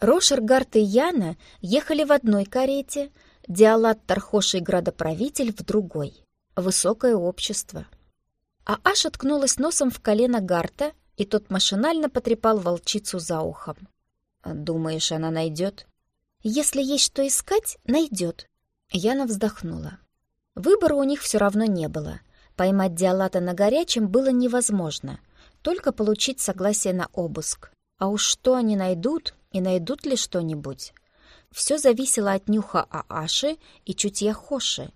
Рошергард и Яна ехали в одной карете, Диалат Тархош и градоправитель в другой. Высокое общество. А Аша ткнулась носом в колено Гарта, и тот машинально потрепал волчицу за ухом. «Думаешь, она найдет?» «Если есть что искать, найдет». Яна вздохнула. Выбора у них все равно не было. Поймать Диалата на горячем было невозможно, только получить согласие на обыск. А уж что они найдут, и найдут ли что-нибудь? Все зависело от нюха Ааши и чутья Хоши.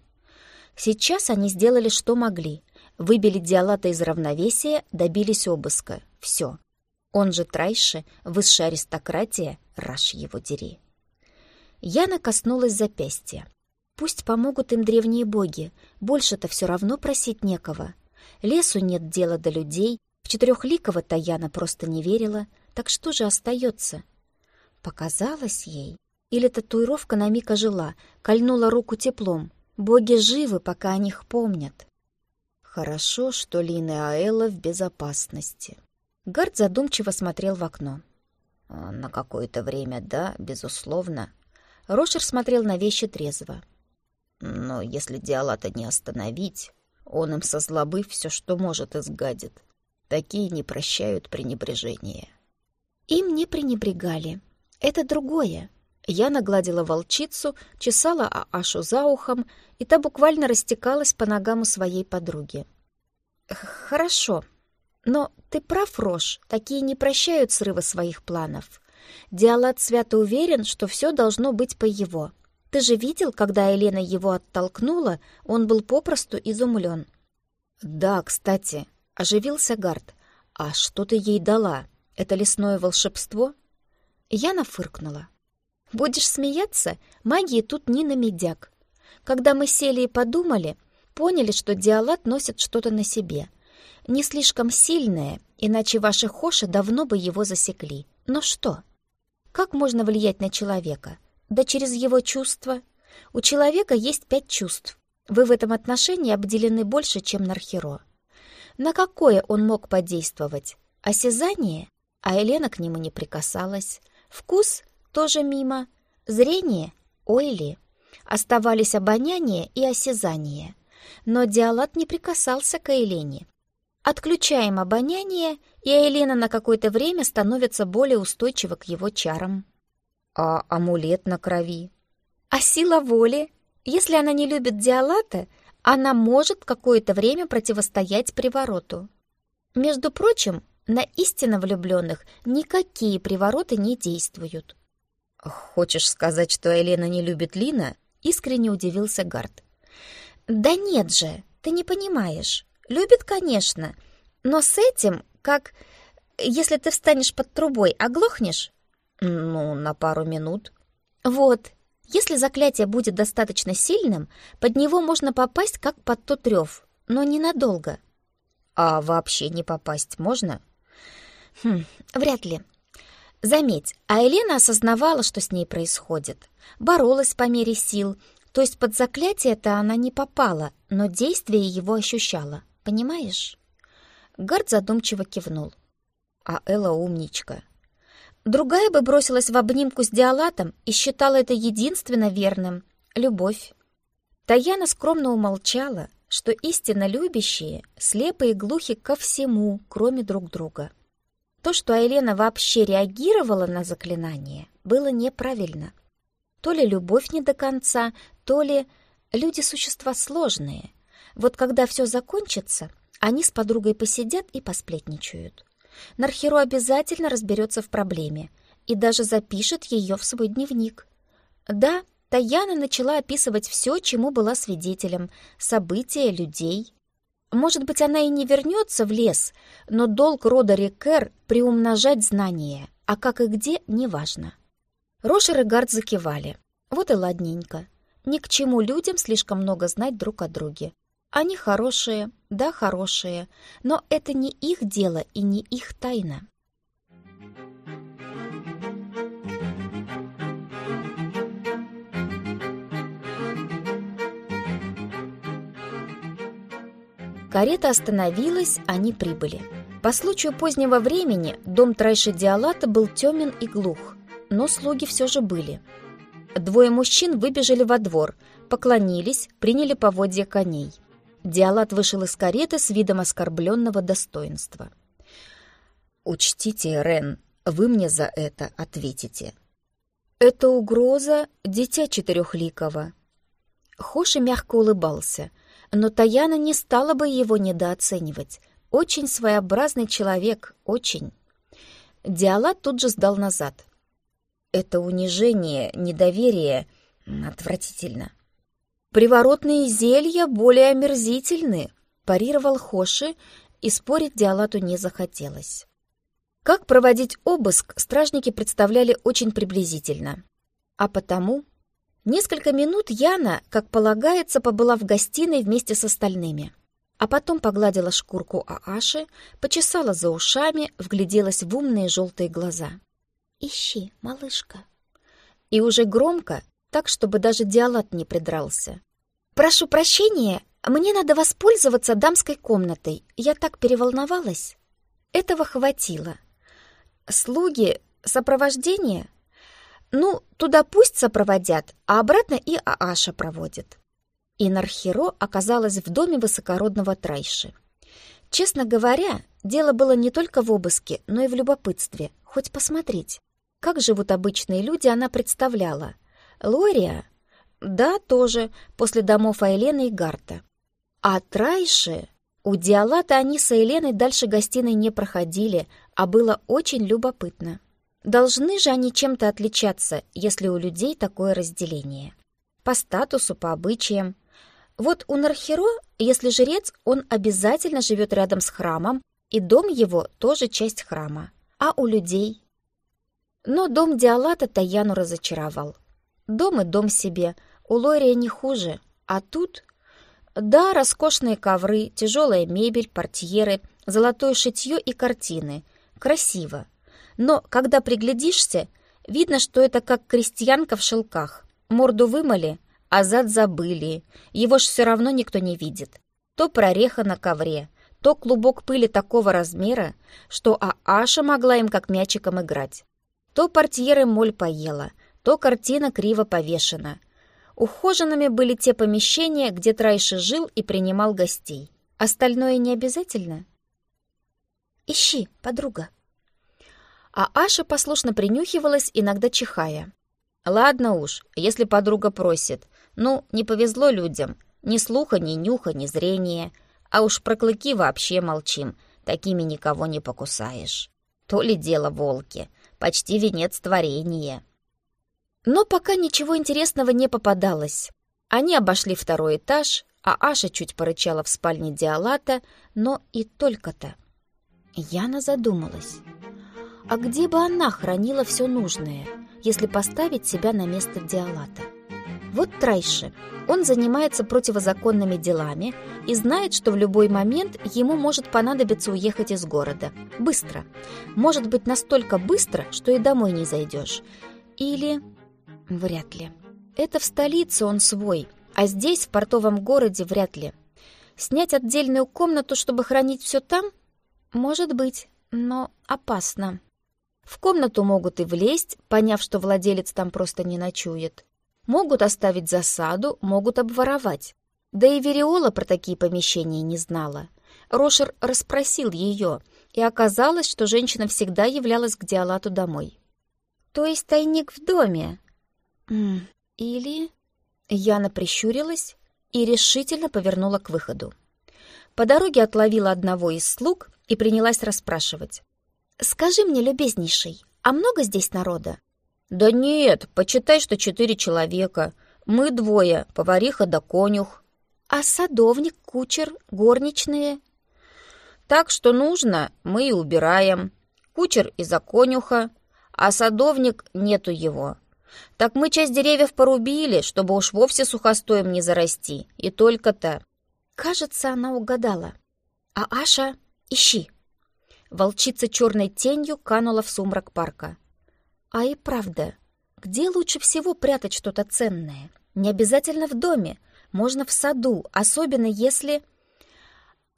Сейчас они сделали, что могли. Выбили Диалата из равновесия, добились обыска. Все. Он же Трайши, высшая аристократия, раш его дери. Яна коснулась запястья. Пусть помогут им древние боги, больше-то все равно просить некого. Лесу нет дела до людей, в четырехликого Таяна просто не верила, так что же остается? Показалось ей. Или татуировка на миг ожила, кольнула руку теплом. Боги живы, пока о них помнят. Хорошо, что Лина и Аэла в безопасности. Гард задумчиво смотрел в окно. «А, «На какое-то время, да, безусловно». Рошер смотрел на вещи трезво. Но если Диалата не остановить, он им со злобы все, что может, изгадит. Такие не прощают пренебрежения. Им не пренебрегали. Это другое. Я нагладила волчицу, чесала Ашу за ухом, и та буквально растекалась по ногам у своей подруги. «Хорошо, но ты прав, Рош, такие не прощают срыва своих планов. Диалат свято уверен, что все должно быть по его. Ты же видел, когда Елена его оттолкнула, он был попросту изумлен. «Да, кстати», — оживился Гард. «А что ты ей дала? Это лесное волшебство?» Я нафыркнула. «Будешь смеяться? Магии тут не на медяк. Когда мы сели и подумали, поняли, что Диалат носит что-то на себе. Не слишком сильное, иначе ваши хоши давно бы его засекли. Но что? Как можно влиять на человека? Да через его чувства. У человека есть пять чувств. Вы в этом отношении обделены больше, чем Нархеро. На какое он мог подействовать? Осязание? А Елена к нему не прикасалась. Вкус? Тоже мимо. Зрение? Ой ли. Оставались обоняние и осязание. Но Диалат не прикасался к Елене. Отключаем обоняние, и Елена на какое-то время становится более устойчива к его чарам. А амулет на крови? А сила воли? Если она не любит Диалата, она может какое-то время противостоять привороту. Между прочим, на истинно влюбленных никакие привороты не действуют. «Хочешь сказать, что Елена не любит Лина?» — искренне удивился Гард. «Да нет же, ты не понимаешь. Любит, конечно, но с этим, как если ты встанешь под трубой, оглохнешь, ну, на пару минут. Вот, если заклятие будет достаточно сильным, под него можно попасть как под тот рев, но ненадолго. А вообще не попасть можно? Хм, вряд ли. Заметь, а Елена осознавала, что с ней происходит. Боролась по мере сил, то есть под заклятие-то она не попала, но действие его ощущала. Понимаешь? Гард задумчиво кивнул. А Элла умничка. Другая бы бросилась в обнимку с Диалатом и считала это единственно верным — любовь. Таяна скромно умолчала, что истинно любящие слепы и глухи ко всему, кроме друг друга. То, что Айлена вообще реагировала на заклинание, было неправильно. То ли любовь не до конца, то ли люди существа сложные. Вот когда все закончится, они с подругой посидят и посплетничают. Нархеру обязательно разберется в проблеме и даже запишет ее в свой дневник. Да, Таяна начала описывать все, чему была свидетелем, события, людей. Может быть, она и не вернется в лес, но долг рода Рекер — приумножать знания, а как и где — неважно. Рошер и Гард закивали. Вот и ладненько. Ни к чему людям слишком много знать друг о друге. Они хорошие, да, хорошие, но это не их дело и не их тайна. Карета остановилась, они прибыли. По случаю позднего времени дом Трайши Диалата был темен и глух. но слуги все же были. Двое мужчин выбежали во двор, поклонились, приняли поводья коней. Диалат вышел из кареты с видом оскорбленного достоинства. «Учтите, Рен, вы мне за это ответите». «Это угроза дитя четырехликого». Хоши мягко улыбался, но Таяна не стала бы его недооценивать. Очень своеобразный человек, очень. Диалат тут же сдал назад. «Это унижение, недоверие отвратительно». «Приворотные зелья более омерзительны», — парировал Хоши, и спорить Диалату не захотелось. Как проводить обыск, стражники представляли очень приблизительно. А потому несколько минут Яна, как полагается, побыла в гостиной вместе с остальными. А потом погладила шкурку Ааши, почесала за ушами, вгляделась в умные желтые глаза. «Ищи, малышка». И уже громко, так, чтобы даже Диалат не придрался. «Прошу прощения, мне надо воспользоваться дамской комнатой. Я так переволновалась». Этого хватило. Слуги, сопровождение? Ну, туда пусть сопроводят, а обратно и Ааша проводит. И Нархиро оказалась в доме высокородного Трайши. Честно говоря, дело было не только в обыске, но и в любопытстве, хоть посмотреть. Как живут обычные люди, она представляла. Лория? Да, тоже, после домов Айлены и Гарта. А Трайши? У Диалата они с Айленой дальше гостиной не проходили, а было очень любопытно. Должны же они чем-то отличаться, если у людей такое разделение. По статусу, по обычаям. Вот у Нархеро, если жрец, он обязательно живет рядом с храмом, и дом его тоже часть храма. А у людей? Но дом Диалата Таяну разочаровал. Дом и дом себе, у Лория не хуже. А тут... Да, роскошные ковры, тяжелая мебель, портьеры, золотое шитье и картины. Красиво. Но, когда приглядишься, видно, что это как крестьянка в шелках. Морду вымыли, а зад забыли. Его ж все равно никто не видит. То прореха на ковре, то клубок пыли такого размера, что Ааша могла им как мячиком играть. То портьеры моль поела, то картина криво повешена. Ухоженными были те помещения, где Трайши жил и принимал гостей. Остальное не обязательно? «Ищи, подруга». А Аша послушно принюхивалась, иногда чихая. «Ладно уж, если подруга просит. Ну, не повезло людям. Ни слуха, ни нюха, ни зрения. А уж про клыки вообще молчим. Такими никого не покусаешь. То ли дело волки. Почти венец творения». Но пока ничего интересного не попадалось. Они обошли второй этаж, а Аша чуть порычала в спальне Диалата, но и только-то. Яна задумалась. А где бы она хранила все нужное, если поставить себя на место Диалата? Вот Трайши. Он занимается противозаконными делами и знает, что в любой момент ему может понадобиться уехать из города. Быстро. Может быть, настолько быстро, что и домой не зайдешь. Или Вряд ли. Это в столице он свой, а здесь, в портовом городе, вряд ли. Снять отдельную комнату, чтобы хранить все там? Может быть, но опасно. В комнату могут и влезть, поняв, что владелец там просто не ночует. Могут оставить засаду, могут обворовать. Да и Вериола про такие помещения не знала. Рошер расспросил ее, и оказалось, что женщина всегда являлась к Диалату домой. «То есть тайник в доме?» Или... Яна прищурилась и решительно повернула к выходу. По дороге отловила одного из слуг и принялась расспрашивать. «Скажи мне, любезнейший, а много здесь народа?» «Да нет, почитай, что четыре человека. Мы двое, повариха да конюх». «А садовник, кучер, горничные?» «Так что нужно, мы и убираем. Кучер из-за конюха, а садовник нету его. Так мы часть деревьев порубили, чтобы уж вовсе сухостоем не зарасти. И только-то...» Кажется, она угадала. «А Аша, ищи!» Волчица черной тенью канула в сумрак парка. «А и правда, где лучше всего прятать что-то ценное? Не обязательно в доме, можно в саду, особенно если...»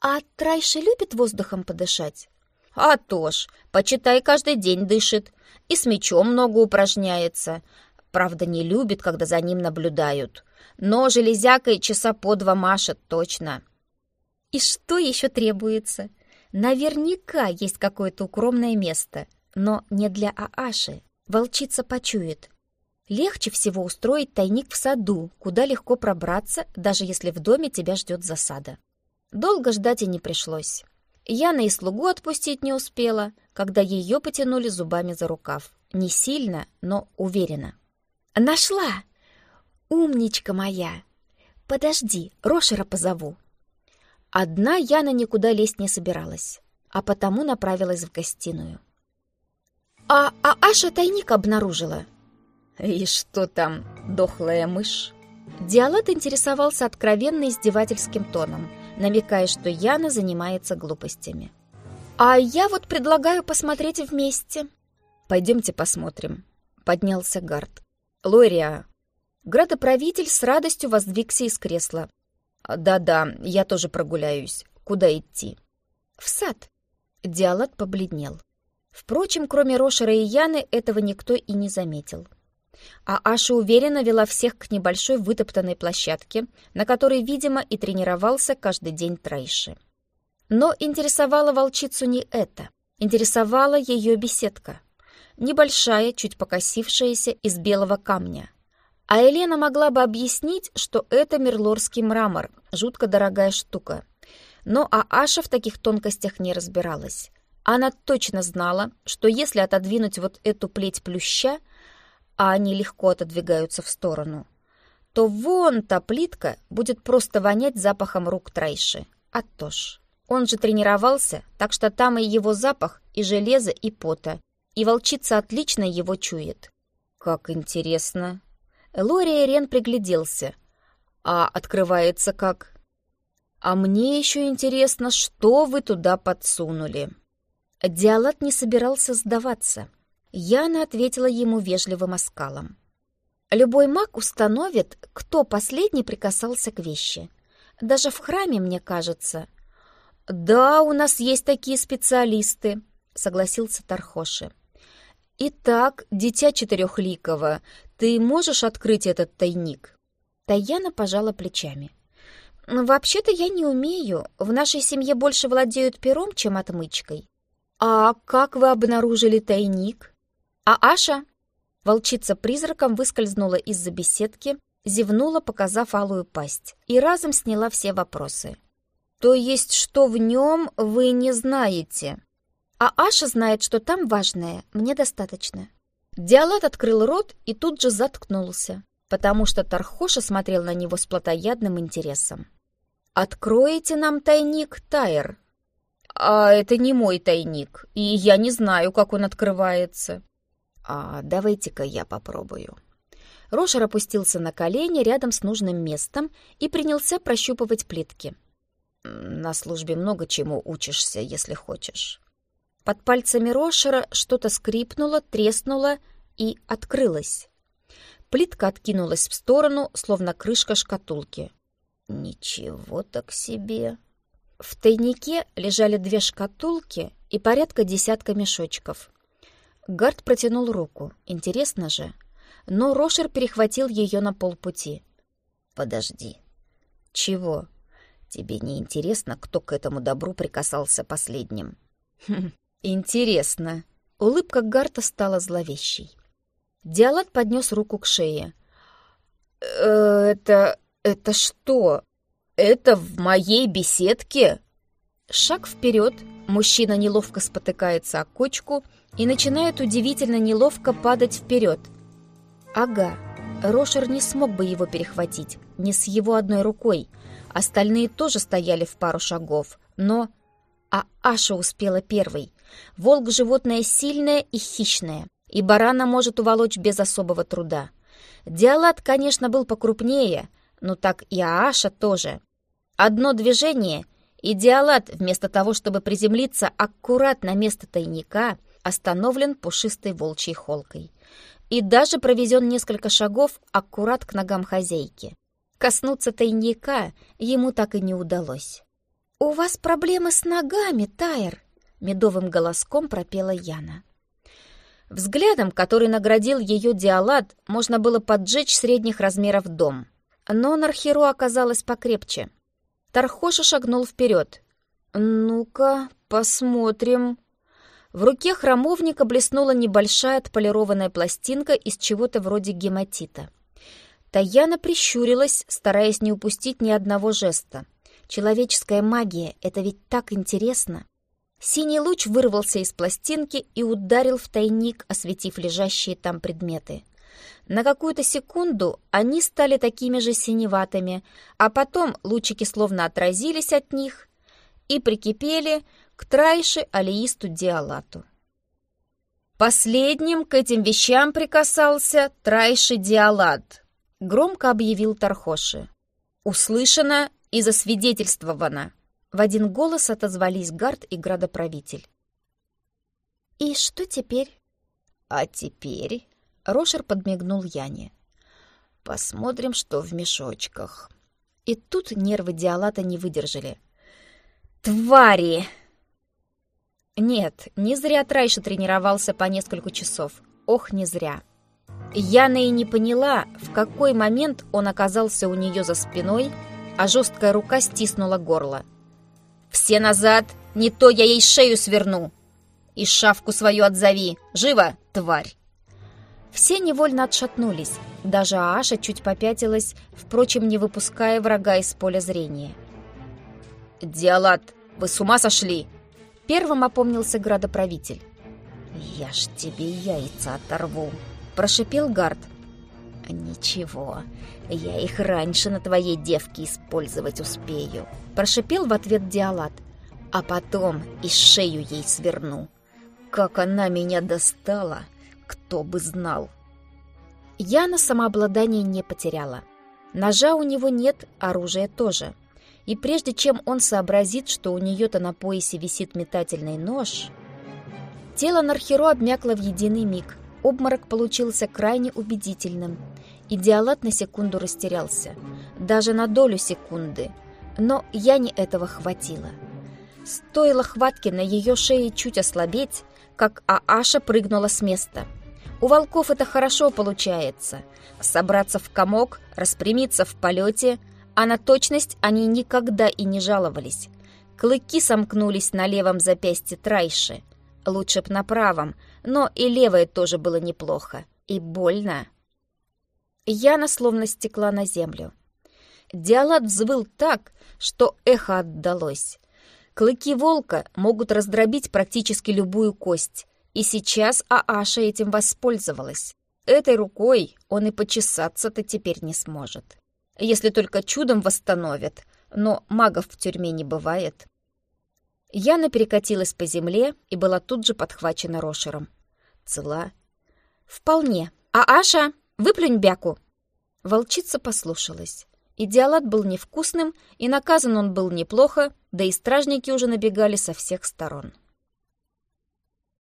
«А Трайша любит воздухом подышать?» А то ж, почитай, каждый день дышит. И с мечом много упражняется. Правда, не любит, когда за ним наблюдают. Но железякой часа по два машет точно. И что еще требуется? Наверняка есть какое-то укромное место, но не для Ааши. Волчица почует. Легче всего устроить тайник в саду, куда легко пробраться, даже если в доме тебя ждет засада. Долго ждать и не пришлось. Яна и слугу отпустить не успела, когда ее потянули зубами за рукав. Не сильно, но уверенно. «Нашла! Умничка моя! Подожди, Рошера позову!» Одна Яна никуда лезть не собиралась, а потому направилась в гостиную. «А, а Аша тайник обнаружила!» «И что там, дохлая мышь?» Диалат интересовался откровенно издевательским тоном, намекая, что Яна занимается глупостями. «А я вот предлагаю посмотреть вместе». «Пойдемте посмотрим», — поднялся Гард. «Лория». Градоправитель с радостью воздвигся из кресла. «Да-да, я тоже прогуляюсь. Куда идти?» «В сад». Диалат побледнел. Впрочем, кроме Рошера и Яны, этого никто и не заметил. А Аша уверенно вела всех к небольшой вытоптанной площадке, на которой, видимо, и тренировался каждый день Трейши. Но интересовала волчицу не это. Интересовала ее беседка. Небольшая, чуть покосившаяся, из белого камня. А Елена могла бы объяснить, что это мерлорский мрамор, жутко дорогая штука. Но Ааша в таких тонкостях не разбиралась. Она точно знала, что если отодвинуть вот эту плеть плюща, а они легко отодвигаются в сторону, то вон та плитка будет просто вонять запахом рук Трайши. А то ж, он же тренировался, так что там и его запах, и железо, и пота, и волчица отлично его чует. Как интересно. Лория Рен пригляделся. А открывается как? А мне еще интересно, что вы туда подсунули. Диалат не собирался сдаваться. Яна ответила ему вежливым оскалом. Любой маг установит, кто последний прикасался к вещи. Даже в храме, мне кажется. Да, у нас есть такие специалисты, согласился Тархоши. Итак, дитя четырехликого, ты можешь открыть этот тайник? Таяна пожала плечами. Вообще-то я не умею. В нашей семье больше владеют пером, чем отмычкой. А как вы обнаружили тайник? «А Аша?» Волчица призраком выскользнула из-за беседки, зевнула, показав алую пасть, и разом сняла все вопросы. «То есть, что в нем вы не знаете?» «А Аша знает, что там важное, мне достаточно». Диалат открыл рот и тут же заткнулся, потому что Тархоша смотрел на него с плотоядным интересом. «Откроете нам тайник, Тайр?» «А это не мой тайник, и я не знаю, как он открывается». «А давайте-ка я попробую». Рошер опустился на колени рядом с нужным местом и принялся прощупывать плитки. «На службе много чему учишься, если хочешь». Под пальцами Рошера что-то скрипнуло, треснуло и открылось. Плитка откинулась в сторону, словно крышка шкатулки. «Ничего так себе!» В тайнике лежали две шкатулки и порядка десятка мешочков. Гард протянул руку. Интересно же. Но Рошер перехватил ее на полпути. «Подожди». «Чего?» «Тебе не интересно, кто к этому добру прикасался последним?» «Хм, интересно». Улыбка Гарта стала зловещей. Диалат поднес руку к шее. «Э, «Это... это что? Это в моей беседке?» Шаг вперед, мужчина неловко спотыкается о кочку и начинает удивительно неловко падать вперед. Ага, Рошер не смог бы его перехватить, не с его одной рукой. Остальные тоже стояли в пару шагов, но... А Аша успела первой. Волк — животное сильное и хищное, и барана может уволочь без особого труда. Диалат, конечно, был покрупнее, но так и Ааша тоже. Одно движение, и Диалат, вместо того, чтобы приземлиться аккурат на место тайника, остановлен пушистой волчьей холкой и даже провезен несколько шагов аккурат к ногам хозяйки. Коснуться тайника ему так и не удалось. «У вас проблемы с ногами, Тайр!» Медовым голоском пропела Яна. Взглядом, который наградил ее диалат, можно было поджечь средних размеров дом. Но Нархеру оказалось покрепче. Тархоша шагнул вперед. «Ну-ка, посмотрим». В руке храмовника блеснула небольшая отполированная пластинка из чего-то вроде гематита. Таяна прищурилась, стараясь не упустить ни одного жеста. Человеческая магия — это ведь так интересно. Синий луч вырвался из пластинки и ударил в тайник, осветив лежащие там предметы. На какую-то секунду они стали такими же синеватыми, а потом лучики словно отразились от них и прикипели к Трайше Алиисту Диалату. Последним к этим вещам прикасался Трайши Диалат, громко объявил Тархоши. «Услышано и засвидетельствовано!» В один голос отозвались Гард и градоправитель. «И что теперь?» «А теперь...» — Рошер подмигнул Яне. «Посмотрим, что в мешочках». И тут нервы Диалата не выдержали. «Твари!» Нет, не зря Трайша тренировался по несколько часов. Ох, не зря. Яна и не поняла, в какой момент он оказался у нее за спиной, а жесткая рука стиснула горло. «Все назад! Не то я ей шею сверну! И шавку свою отзови! Живо, тварь!» Все невольно отшатнулись. Даже Аша чуть попятилась, впрочем, не выпуская врага из поля зрения. «Диалат, вы с ума сошли?» Первым опомнился градоправитель. «Я ж тебе яйца оторву!» Прошипел Гард. «Ничего, я их раньше на твоей девке использовать успею», прошипел в ответ Диалат. «А потом и шею ей сверну. Как она меня достала, кто бы знал». Яна самообладание не потеряла. Ножа у него нет, оружия тоже. И прежде чем он сообразит, что у нее-то на поясе висит метательный нож... Тело Нархеро обмякло в единый миг. Обморок получился крайне убедительным. Идеалат на секунду растерялся. Даже на долю секунды. Но я не этого хватило. Стоило хватке на ее шее чуть ослабеть, как Ааша прыгнула с места. У волков это хорошо получается. Собраться в комок, распрямиться в полете, а на точность они никогда и не жаловались. Клыки сомкнулись на левом запястье Трайши. Лучше б на правом, но и левое тоже было неплохо. И больно. Яна словно стекла на землю. Диалат взвыл так, что эхо отдалось. Клыки волка могут раздробить практически любую кость, и сейчас Ааша этим воспользовалась. Этой рукой он и почесаться-то теперь не сможет. Если только чудом восстановят, но магов в тюрьме не бывает. Яна перекатилась по земле и была тут же подхвачена Рошером. Цела? Вполне. А Аша, выплюнь бяку. Волчица послушалась. Идеалат был невкусным, и наказан он был неплохо, да и стражники уже набегали со всех сторон.